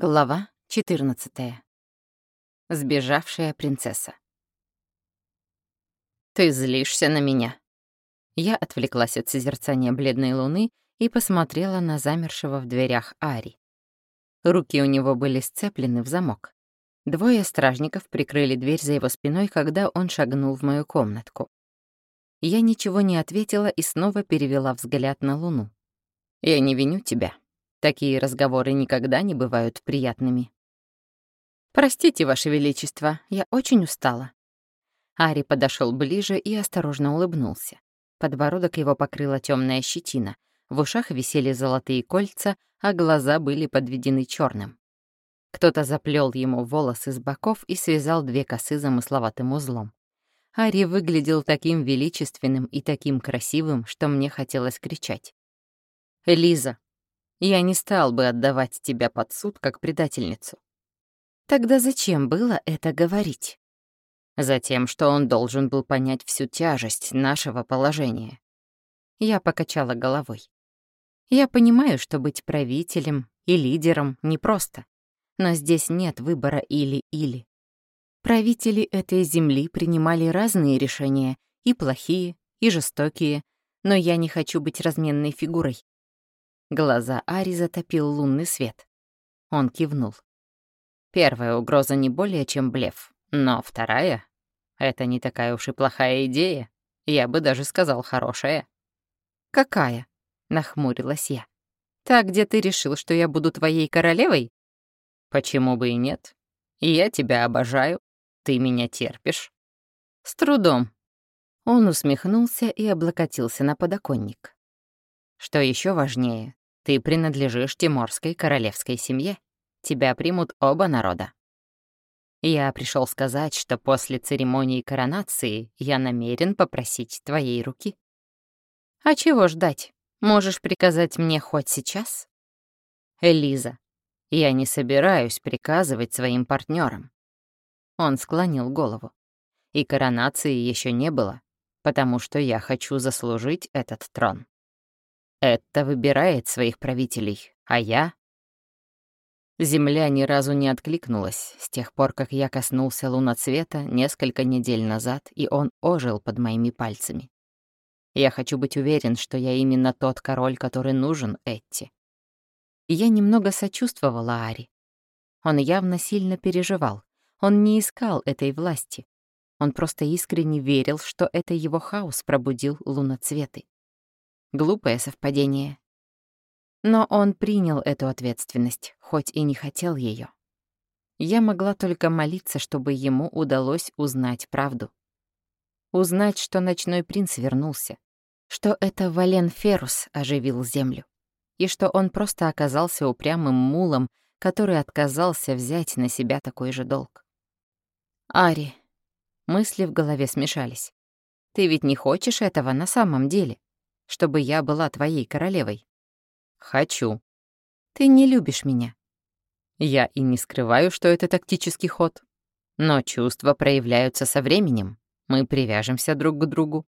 Глава 14. Сбежавшая принцесса. «Ты злишься на меня?» Я отвлеклась от созерцания бледной луны и посмотрела на замершего в дверях Ари. Руки у него были сцеплены в замок. Двое стражников прикрыли дверь за его спиной, когда он шагнул в мою комнатку. Я ничего не ответила и снова перевела взгляд на луну. «Я не виню тебя», Такие разговоры никогда не бывают приятными. «Простите, Ваше Величество, я очень устала». Ари подошел ближе и осторожно улыбнулся. Подбородок его покрыла темная щетина, в ушах висели золотые кольца, а глаза были подведены черным. Кто-то заплел ему волосы с боков и связал две косы замысловатым узлом. Ари выглядел таким величественным и таким красивым, что мне хотелось кричать. «Лиза, я не стал бы отдавать тебя под суд как предательницу. Тогда зачем было это говорить? Затем, что он должен был понять всю тяжесть нашего положения. Я покачала головой. Я понимаю, что быть правителем и лидером непросто, но здесь нет выбора или-или. Правители этой земли принимали разные решения, и плохие, и жестокие, но я не хочу быть разменной фигурой. Глаза Ари затопил лунный свет. Он кивнул. Первая угроза не более чем блеф, но вторая — это не такая уж и плохая идея. Я бы даже сказал, хорошая. «Какая?» — нахмурилась я. «Так, где ты решил, что я буду твоей королевой?» «Почему бы и нет? Я тебя обожаю, ты меня терпишь». «С трудом». Он усмехнулся и облокотился на подоконник. Что еще важнее, ты принадлежишь Тиморской королевской семье. Тебя примут оба народа. Я пришел сказать, что после церемонии коронации я намерен попросить твоей руки. А чего ждать? Можешь приказать мне хоть сейчас? Элиза, я не собираюсь приказывать своим партнерам. Он склонил голову. И коронации еще не было, потому что я хочу заслужить этот трон. Это выбирает своих правителей, а я... Земля ни разу не откликнулась с тех пор, как я коснулся луноцвета несколько недель назад, и он ожил под моими пальцами. Я хочу быть уверен, что я именно тот король, который нужен Этти. Я немного сочувствовала Ари. Он явно сильно переживал. Он не искал этой власти. Он просто искренне верил, что это его хаос пробудил луноцветы. Глупое совпадение. Но он принял эту ответственность, хоть и не хотел ее. Я могла только молиться, чтобы ему удалось узнать правду. Узнать, что ночной принц вернулся, что это Вален Ферус оживил землю, и что он просто оказался упрямым мулом, который отказался взять на себя такой же долг. «Ари», мысли в голове смешались, «ты ведь не хочешь этого на самом деле?» Чтобы я была твоей королевой? Хочу. Ты не любишь меня. Я и не скрываю, что это тактический ход. Но чувства проявляются со временем. Мы привяжемся друг к другу.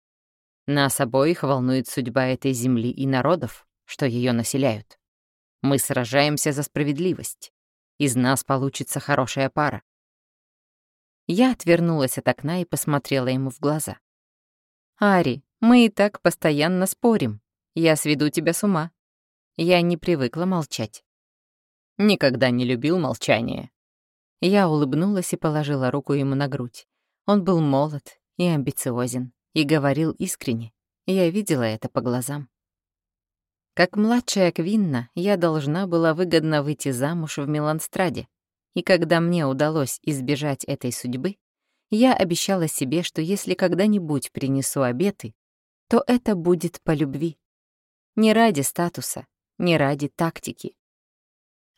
Нас обоих волнует судьба этой земли и народов, что ее населяют. Мы сражаемся за справедливость. Из нас получится хорошая пара. Я отвернулась от окна и посмотрела ему в глаза. «Ари, мы и так постоянно спорим. Я сведу тебя с ума. Я не привыкла молчать. Никогда не любил молчание. Я улыбнулась и положила руку ему на грудь. Он был молод и амбициозен, и говорил искренне. Я видела это по глазам. Как младшая Квинна, я должна была выгодно выйти замуж в Миланстраде, и когда мне удалось избежать этой судьбы, я обещала себе, что если когда-нибудь принесу обеты, то это будет по любви. Не ради статуса, не ради тактики.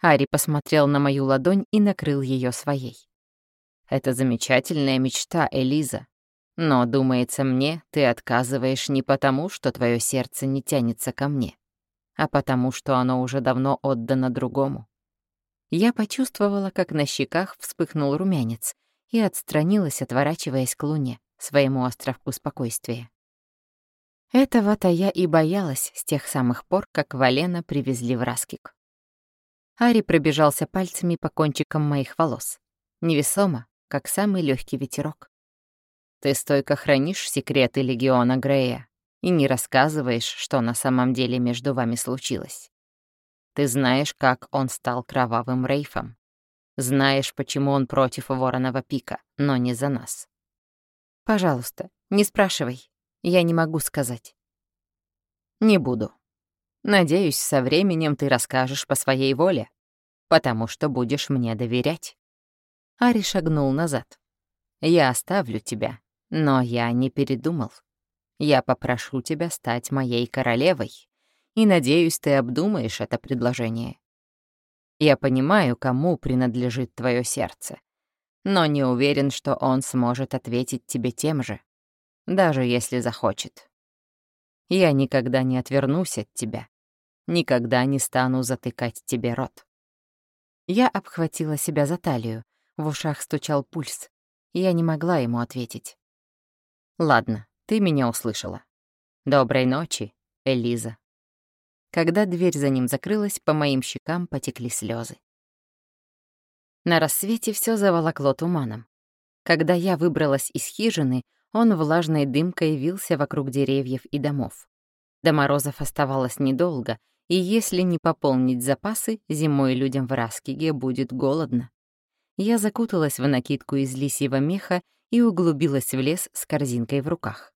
Ари посмотрел на мою ладонь и накрыл ее своей. «Это замечательная мечта, Элиза. Но, думается мне, ты отказываешь не потому, что твое сердце не тянется ко мне, а потому, что оно уже давно отдано другому». Я почувствовала, как на щеках вспыхнул румянец и отстранилась, отворачиваясь к луне, своему островку спокойствия. Этого-то я и боялась с тех самых пор, как Валена привезли в Раскик. Ари пробежался пальцами по кончикам моих волос. Невесомо, как самый легкий ветерок. Ты стойко хранишь секреты Легиона Грея и не рассказываешь, что на самом деле между вами случилось. Ты знаешь, как он стал кровавым рейфом. Знаешь, почему он против Вороного пика, но не за нас. Пожалуйста, не спрашивай. Я не могу сказать. Не буду. Надеюсь, со временем ты расскажешь по своей воле, потому что будешь мне доверять. Ари шагнул назад. Я оставлю тебя, но я не передумал. Я попрошу тебя стать моей королевой, и надеюсь, ты обдумаешь это предложение. Я понимаю, кому принадлежит твое сердце, но не уверен, что он сможет ответить тебе тем же, даже если захочет. Я никогда не отвернусь от тебя, никогда не стану затыкать тебе рот. Я обхватила себя за талию, в ушах стучал пульс. Я не могла ему ответить. «Ладно, ты меня услышала. Доброй ночи, Элиза». Когда дверь за ним закрылась, по моим щекам потекли слезы. На рассвете все заволокло туманом. Когда я выбралась из хижины, он влажной дымкой вился вокруг деревьев и домов. До морозов оставалось недолго, и если не пополнить запасы, зимой людям в Раскиге будет голодно. Я закуталась в накидку из лисьего меха и углубилась в лес с корзинкой в руках.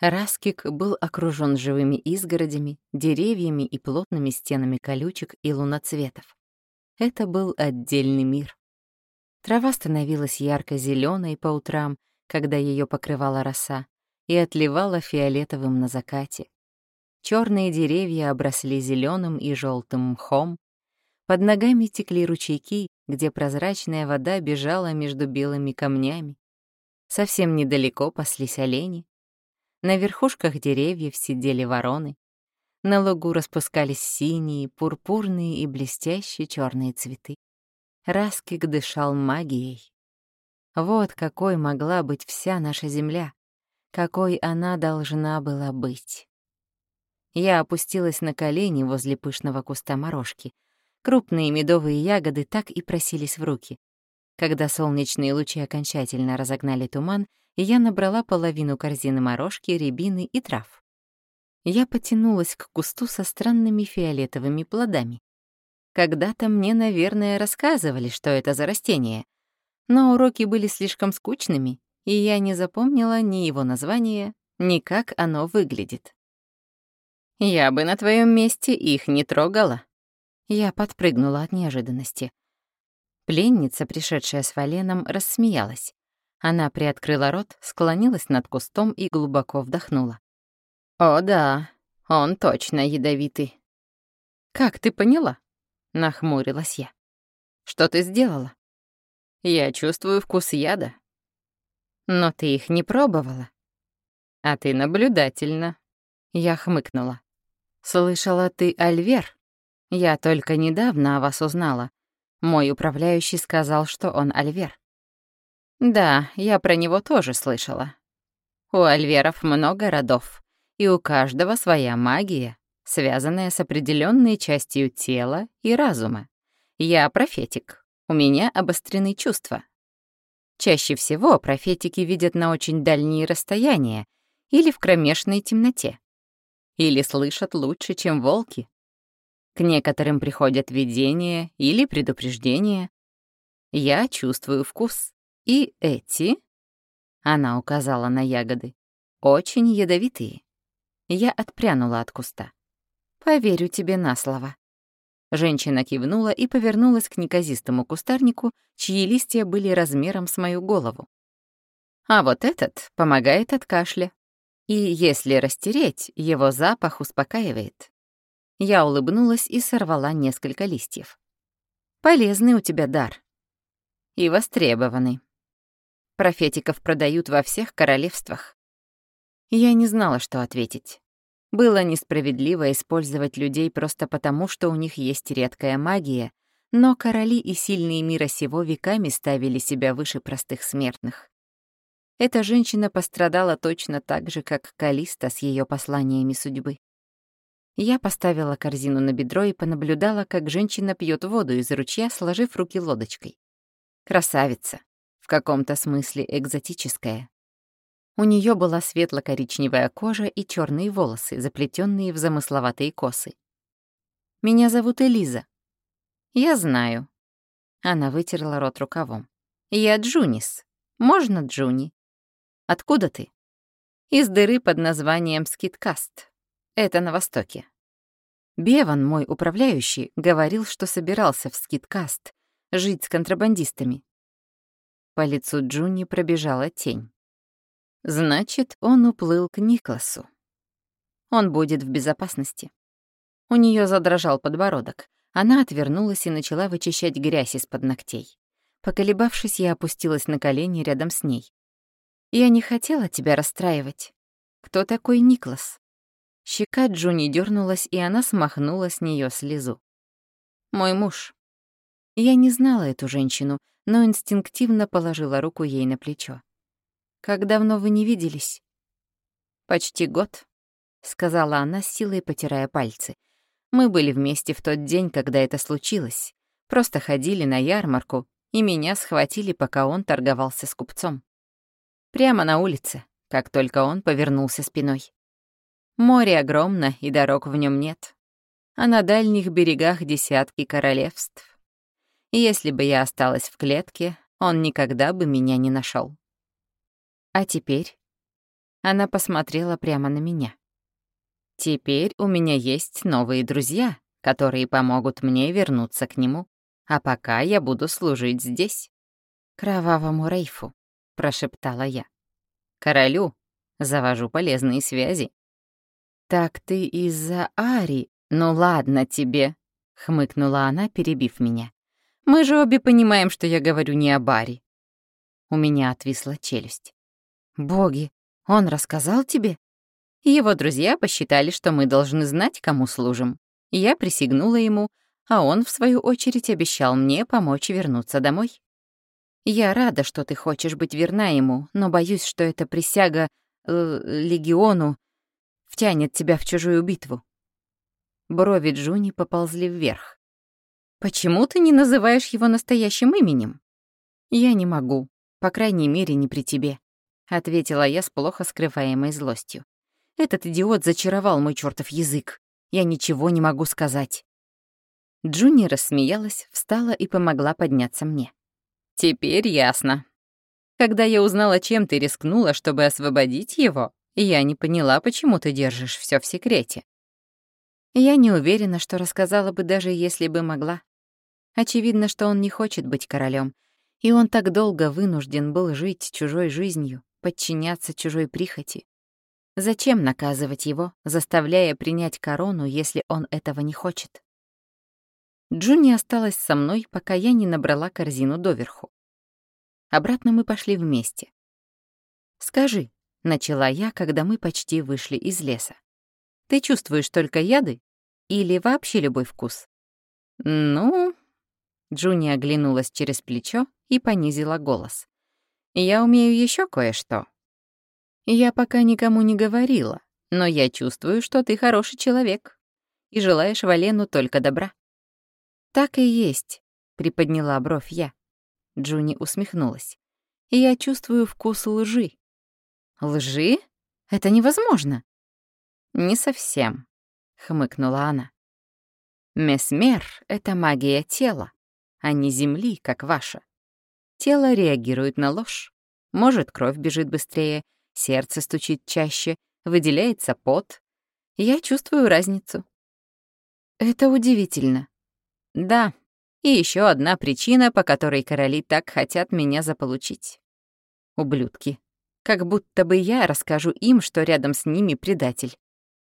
Раскик был окружен живыми изгородями, деревьями и плотными стенами колючек и луноцветов. Это был отдельный мир. Трава становилась ярко зеленой по утрам, когда ее покрывала роса, и отливала фиолетовым на закате. Черные деревья обросли зеленым и желтым мхом. Под ногами текли ручейки, где прозрачная вода бежала между белыми камнями. Совсем недалеко паслись олени. На верхушках деревьев сидели вороны. На лугу распускались синие, пурпурные и блестящие черные цветы. Раскик дышал магией. Вот какой могла быть вся наша земля, какой она должна была быть. Я опустилась на колени возле пышного куста морожки. Крупные медовые ягоды так и просились в руки. Когда солнечные лучи окончательно разогнали туман, я набрала половину корзины морожки, рябины и трав. Я потянулась к кусту со странными фиолетовыми плодами. Когда-то мне, наверное, рассказывали, что это за растение — но уроки были слишком скучными, и я не запомнила ни его названия, ни как оно выглядит. «Я бы на твоем месте их не трогала». Я подпрыгнула от неожиданности. Пленница, пришедшая с Валеном, рассмеялась. Она приоткрыла рот, склонилась над кустом и глубоко вдохнула. «О да, он точно ядовитый». «Как ты поняла?» — нахмурилась я. «Что ты сделала?» Я чувствую вкус яда. Но ты их не пробовала. А ты наблюдательна. Я хмыкнула. Слышала ты Альвер? Я только недавно о вас узнала. Мой управляющий сказал, что он Альвер. Да, я про него тоже слышала. У Альверов много родов, и у каждого своя магия, связанная с определенной частью тела и разума. Я профетик, у меня обострены чувства. Чаще всего профетики видят на очень дальние расстояния или в кромешной темноте. Или слышат лучше, чем волки. К некоторым приходят видения или предупреждения. Я чувствую вкус. И эти, она указала на ягоды, очень ядовитые. Я отпрянула от куста. Поверю тебе на слово. Женщина кивнула и повернулась к неказистому кустарнику, чьи листья были размером с мою голову. А вот этот помогает от кашля. И если растереть, его запах успокаивает. Я улыбнулась и сорвала несколько листьев. Полезный у тебя дар. И востребованный. Профетиков продают во всех королевствах. Я не знала, что ответить. Было несправедливо использовать людей просто потому, что у них есть редкая магия, но короли и сильные мира сего веками ставили себя выше простых смертных. Эта женщина пострадала точно так же, как Калиста с ее посланиями судьбы. Я поставила корзину на бедро и понаблюдала, как женщина пьет воду из ручья, сложив руки лодочкой. Красавица. В каком-то смысле экзотическая. У нее была светло-коричневая кожа и черные волосы, заплетенные в замысловатые косы. «Меня зовут Элиза». «Я знаю». Она вытерла рот рукавом. «Я Джунис. Можно Джуни?» «Откуда ты?» «Из дыры под названием Скиткаст. Это на востоке». Беван, мой управляющий, говорил, что собирался в Скиткаст жить с контрабандистами. По лицу Джуни пробежала тень. Значит, он уплыл к Никласу. Он будет в безопасности. У нее задрожал подбородок. Она отвернулась и начала вычищать грязь из-под ногтей. Поколебавшись, я опустилась на колени рядом с ней. «Я не хотела тебя расстраивать. Кто такой Никлас?» Щека Джуни дернулась, и она смахнула с нее слезу. «Мой муж». Я не знала эту женщину, но инстинктивно положила руку ей на плечо. «Как давно вы не виделись?» «Почти год», — сказала она, силой потирая пальцы. «Мы были вместе в тот день, когда это случилось. Просто ходили на ярмарку, и меня схватили, пока он торговался с купцом. Прямо на улице, как только он повернулся спиной. Море огромно, и дорог в нем нет. А на дальних берегах десятки королевств. И если бы я осталась в клетке, он никогда бы меня не нашел. А теперь? Она посмотрела прямо на меня. Теперь у меня есть новые друзья, которые помогут мне вернуться к нему, а пока я буду служить здесь. Кровавому Рейфу, прошептала я. Королю завожу полезные связи. Так ты из-за Ари? Ну ладно тебе, хмыкнула она, перебив меня. Мы же обе понимаем, что я говорю не о Баре. У меня отвисла челюсть. «Боги, он рассказал тебе?» Его друзья посчитали, что мы должны знать, кому служим. Я присягнула ему, а он, в свою очередь, обещал мне помочь вернуться домой. Я рада, что ты хочешь быть верна ему, но боюсь, что эта присяга э, легиону втянет тебя в чужую битву. Брови Джуни поползли вверх. «Почему ты не называешь его настоящим именем?» «Я не могу, по крайней мере, не при тебе ответила я с плохо скрываемой злостью. Этот идиот зачаровал мой чертов язык. Я ничего не могу сказать. Джуни рассмеялась, встала и помогла подняться мне. «Теперь ясно. Когда я узнала, чем ты рискнула, чтобы освободить его, я не поняла, почему ты держишь все в секрете. Я не уверена, что рассказала бы, даже если бы могла. Очевидно, что он не хочет быть королем, и он так долго вынужден был жить чужой жизнью, подчиняться чужой прихоти. Зачем наказывать его, заставляя принять корону, если он этого не хочет? Джуни осталась со мной, пока я не набрала корзину доверху. Обратно мы пошли вместе. «Скажи», — начала я, когда мы почти вышли из леса, «ты чувствуешь только яды или вообще любой вкус?» «Ну...» Джуни оглянулась через плечо и понизила голос. Я умею еще кое-что. Я пока никому не говорила, но я чувствую, что ты хороший человек и желаешь Валену только добра. Так и есть, приподняла бровь я. Джуни усмехнулась. Я чувствую вкус лжи. Лжи? Это невозможно. Не совсем, хмыкнула она. Месмер — это магия тела, а не земли, как ваша. Тело реагирует на ложь. Может, кровь бежит быстрее, сердце стучит чаще, выделяется пот. Я чувствую разницу. Это удивительно. Да, и еще одна причина, по которой короли так хотят меня заполучить. Ублюдки. Как будто бы я расскажу им, что рядом с ними предатель.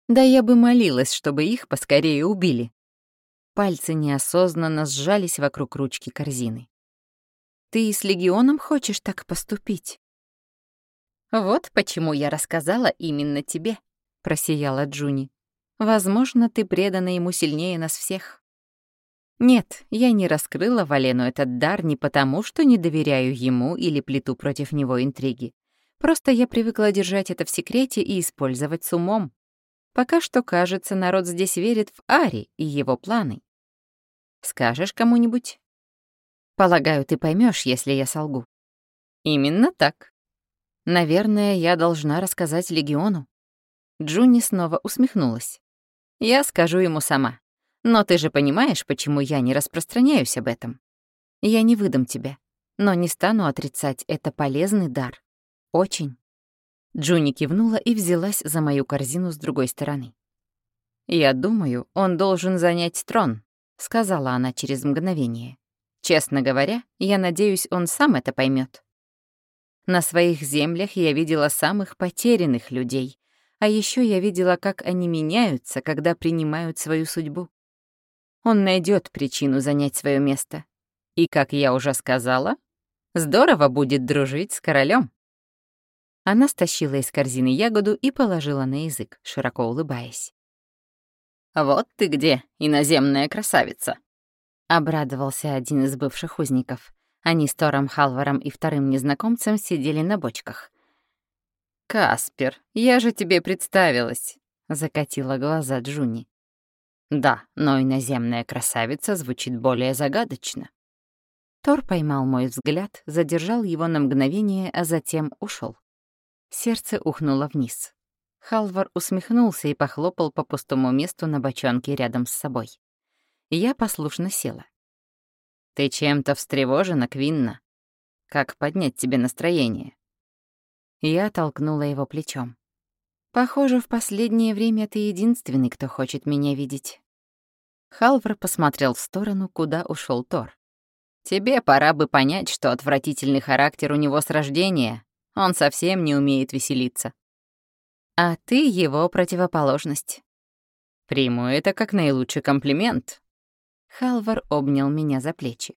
Да я бы молилась, чтобы их поскорее убили. Пальцы неосознанно сжались вокруг ручки корзины. Ты с легионом хочешь так поступить?» «Вот почему я рассказала именно тебе», — просияла Джуни. «Возможно, ты предана ему сильнее нас всех». Нет, я не раскрыла Валену этот дар не потому, что не доверяю ему или плету против него интриги. Просто я привыкла держать это в секрете и использовать с умом. Пока что, кажется, народ здесь верит в Ари и его планы. Скажешь кому-нибудь? Полагаю, ты поймешь, если я солгу. Именно так. Наверное, я должна рассказать Легиону. Джуни снова усмехнулась. Я скажу ему сама. Но ты же понимаешь, почему я не распространяюсь об этом. Я не выдам тебя, но не стану отрицать, это полезный дар. Очень. Джуни кивнула и взялась за мою корзину с другой стороны. «Я думаю, он должен занять трон», — сказала она через мгновение. «Честно говоря, я надеюсь, он сам это поймет. На своих землях я видела самых потерянных людей, а еще я видела, как они меняются, когда принимают свою судьбу. Он найдет причину занять свое место. И, как я уже сказала, здорово будет дружить с королем. Она стащила из корзины ягоду и положила на язык, широко улыбаясь. «Вот ты где, иноземная красавица!» Обрадовался один из бывших узников. Они с Тором Халваром и вторым незнакомцем сидели на бочках. «Каспер, я же тебе представилась!» — закатила глаза Джуни. «Да, но иноземная красавица звучит более загадочно». Тор поймал мой взгляд, задержал его на мгновение, а затем ушел. Сердце ухнуло вниз. Халвар усмехнулся и похлопал по пустому месту на бочонке рядом с собой. Я послушно села. «Ты чем-то встревожена, Квинна? Как поднять тебе настроение?» Я толкнула его плечом. «Похоже, в последнее время ты единственный, кто хочет меня видеть». Халвар посмотрел в сторону, куда ушел Тор. «Тебе пора бы понять, что отвратительный характер у него с рождения, он совсем не умеет веселиться. А ты его противоположность. Приму это как наилучший комплимент. Халвар обнял меня за плечи.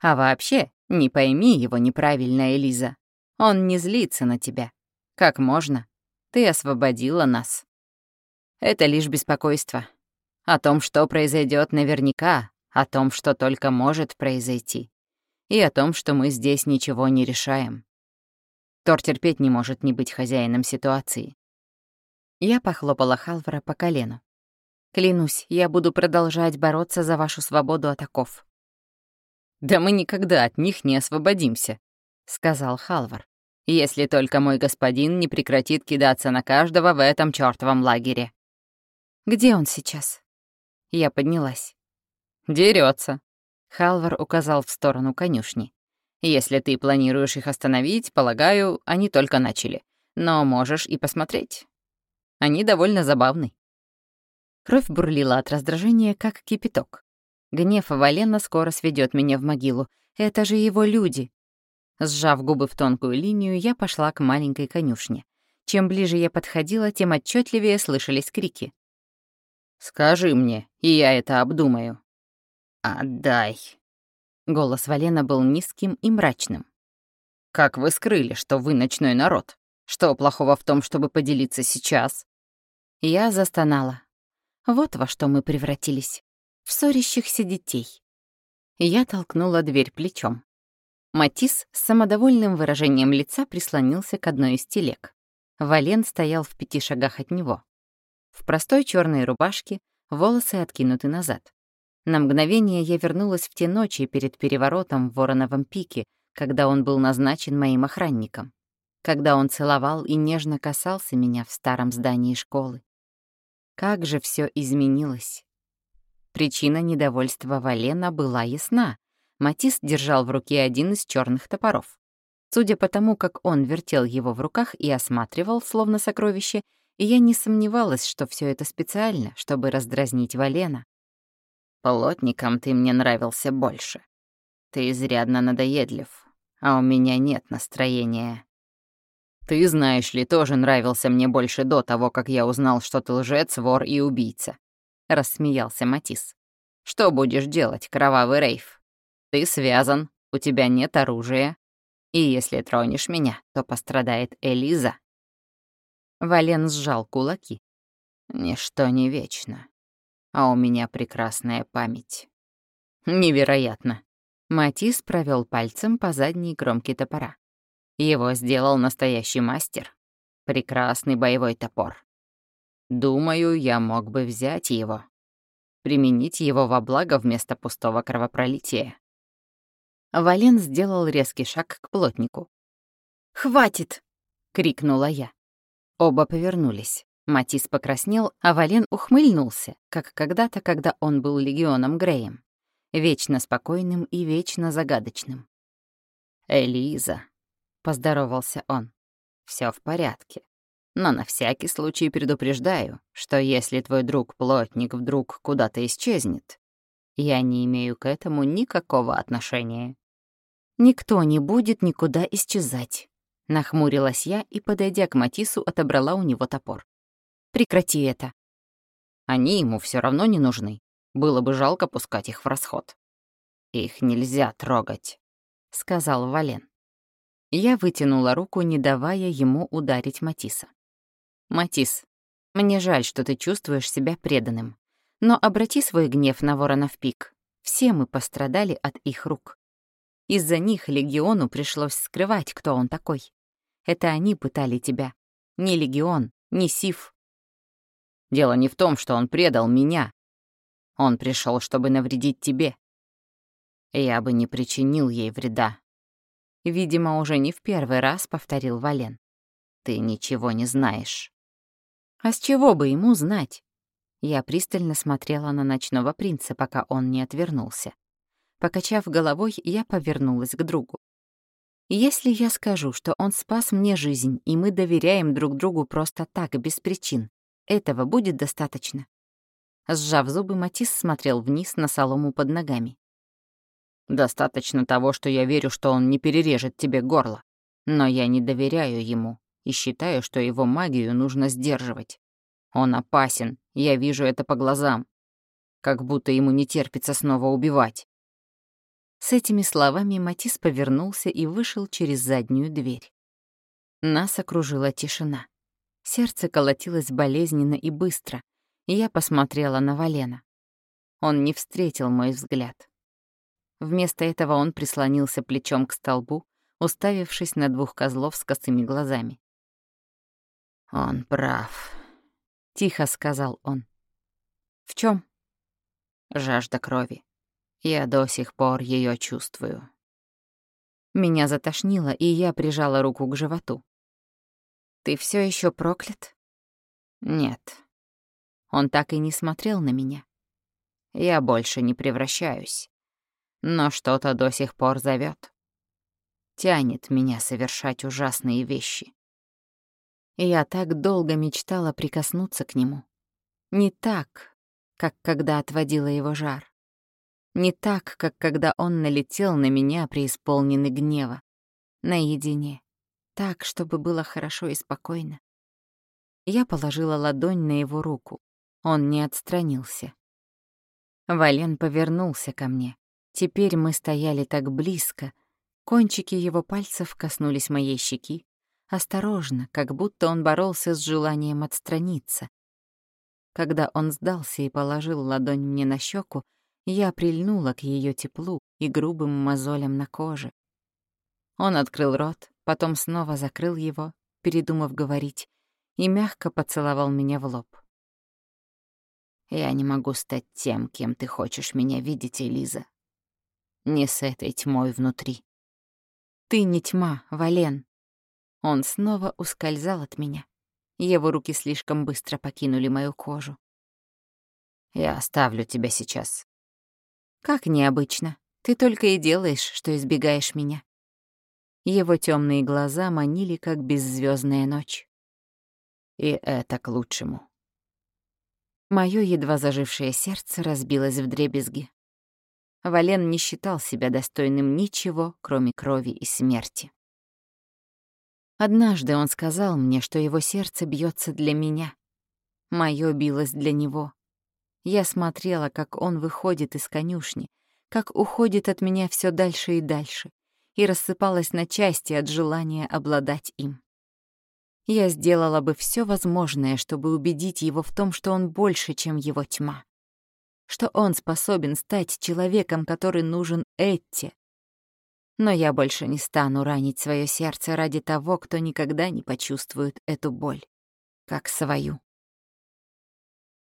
А вообще, не пойми его неправильно, Элиза. Он не злится на тебя. Как можно? Ты освободила нас. Это лишь беспокойство. О том, что произойдет наверняка, о том, что только может произойти. И о том, что мы здесь ничего не решаем. Тор терпеть не может не быть хозяином ситуации. Я похлопала Халвара по колену. «Клянусь, я буду продолжать бороться за вашу свободу от оков». «Да мы никогда от них не освободимся», — сказал Халвар. «Если только мой господин не прекратит кидаться на каждого в этом чёртовом лагере». «Где он сейчас?» Я поднялась. Дерется. Халвар указал в сторону конюшни. Если ты планируешь их остановить, полагаю, они только начали. Но можешь и посмотреть. Они довольно забавны. Кровь бурлила от раздражения, как кипяток. Гнев Валена скоро сведет меня в могилу. Это же его люди. Сжав губы в тонкую линию, я пошла к маленькой конюшне. Чем ближе я подходила, тем отчетливее слышались крики. «Скажи мне, и я это обдумаю». «Отдай», Голос Валена был низким и мрачным. «Как вы скрыли, что вы ночной народ? Что плохого в том, чтобы поделиться сейчас?» Я застонала. Вот во что мы превратились. В ссорящихся детей. Я толкнула дверь плечом. Матис с самодовольным выражением лица прислонился к одной из телег. Вален стоял в пяти шагах от него. В простой черной рубашке, волосы откинуты назад. На мгновение я вернулась в те ночи перед переворотом в Вороновом пике, когда он был назначен моим охранником, когда он целовал и нежно касался меня в старом здании школы. Как же все изменилось. Причина недовольства Валена была ясна. Матис держал в руке один из черных топоров. Судя по тому, как он вертел его в руках и осматривал, словно сокровище, я не сомневалась, что все это специально, чтобы раздразнить Валена. Плотником ты мне нравился больше. Ты изрядно надоедлив, а у меня нет настроения. Ты, знаешь ли, тоже нравился мне больше до того, как я узнал, что ты лжец, вор и убийца. Рассмеялся Матис. Что будешь делать, кровавый рейф? Ты связан, у тебя нет оружия. И если тронешь меня, то пострадает Элиза. Вален сжал кулаки. Ничто не вечно а у меня прекрасная память. Невероятно. Матис провел пальцем по задней кромке топора. Его сделал настоящий мастер. Прекрасный боевой топор. Думаю, я мог бы взять его. Применить его во благо вместо пустого кровопролития. Вален сделал резкий шаг к плотнику. «Хватит!» — крикнула я. Оба повернулись. Матис покраснел, а Вален ухмыльнулся, как когда-то, когда он был легионом Греем. Вечно спокойным и вечно загадочным. «Элиза», — поздоровался он, — «всё в порядке. Но на всякий случай предупреждаю, что если твой друг-плотник вдруг куда-то исчезнет, я не имею к этому никакого отношения». «Никто не будет никуда исчезать», — нахмурилась я и, подойдя к Матису, отобрала у него топор. Прекрати это. Они ему все равно не нужны. Было бы жалко пускать их в расход. Их нельзя трогать, — сказал Вален. Я вытянула руку, не давая ему ударить Матиса. «Матис, мне жаль, что ты чувствуешь себя преданным. Но обрати свой гнев на воронов пик. Все мы пострадали от их рук. Из-за них Легиону пришлось скрывать, кто он такой. Это они пытали тебя. Не Легион, не Сиф, Дело не в том, что он предал меня. Он пришел, чтобы навредить тебе. Я бы не причинил ей вреда. Видимо, уже не в первый раз повторил Вален. Ты ничего не знаешь. А с чего бы ему знать? Я пристально смотрела на ночного принца, пока он не отвернулся. Покачав головой, я повернулась к другу. Если я скажу, что он спас мне жизнь, и мы доверяем друг другу просто так, без причин, этого будет достаточно. Сжав зубы, Матис смотрел вниз на солому под ногами. «Достаточно того, что я верю, что он не перережет тебе горло. Но я не доверяю ему и считаю, что его магию нужно сдерживать. Он опасен, я вижу это по глазам. Как будто ему не терпится снова убивать». С этими словами Матис повернулся и вышел через заднюю дверь. Нас окружила тишина. Сердце колотилось болезненно и быстро, и я посмотрела на Валена. Он не встретил мой взгляд. Вместо этого он прислонился плечом к столбу, уставившись на двух козлов с косыми глазами. «Он прав», — тихо сказал он. «В чем? «Жажда крови. Я до сих пор ее чувствую». Меня затошнило, и я прижала руку к животу. Ты все еще проклят? Нет. Он так и не смотрел на меня. Я больше не превращаюсь. Но что-то до сих пор зовет. Тянет меня совершать ужасные вещи. я так долго мечтала прикоснуться к нему. Не так, как когда отводила его жар. Не так, как когда он налетел на меня, преисполненный гнева. Наедине так, чтобы было хорошо и спокойно. Я положила ладонь на его руку. Он не отстранился. Вален повернулся ко мне. Теперь мы стояли так близко. Кончики его пальцев коснулись моей щеки. Осторожно, как будто он боролся с желанием отстраниться. Когда он сдался и положил ладонь мне на щеку, я прильнула к ее теплу и грубым мозолям на коже. Он открыл рот, потом снова закрыл его, передумав говорить, и мягко поцеловал меня в лоб. «Я не могу стать тем, кем ты хочешь меня видеть, Элиза. Не с этой тьмой внутри. Ты не тьма, Вален». Он снова ускользал от меня. Его руки слишком быстро покинули мою кожу. «Я оставлю тебя сейчас». «Как необычно. Ты только и делаешь, что избегаешь меня». Его темные глаза манили, как беззвездная ночь. И это к лучшему. Моё едва зажившее сердце разбилось в дребезги. Вален не считал себя достойным ничего, кроме крови и смерти. Однажды он сказал мне, что его сердце бьется для меня. Моё билось для него. Я смотрела, как он выходит из конюшни, как уходит от меня все дальше и дальше, и рассыпалась на части от желания обладать им. Я сделала бы все возможное, чтобы убедить его в том, что он больше, чем его тьма. Что он способен стать человеком, который нужен Этте. Но я больше не стану ранить свое сердце ради того, кто никогда не почувствует эту боль, как свою.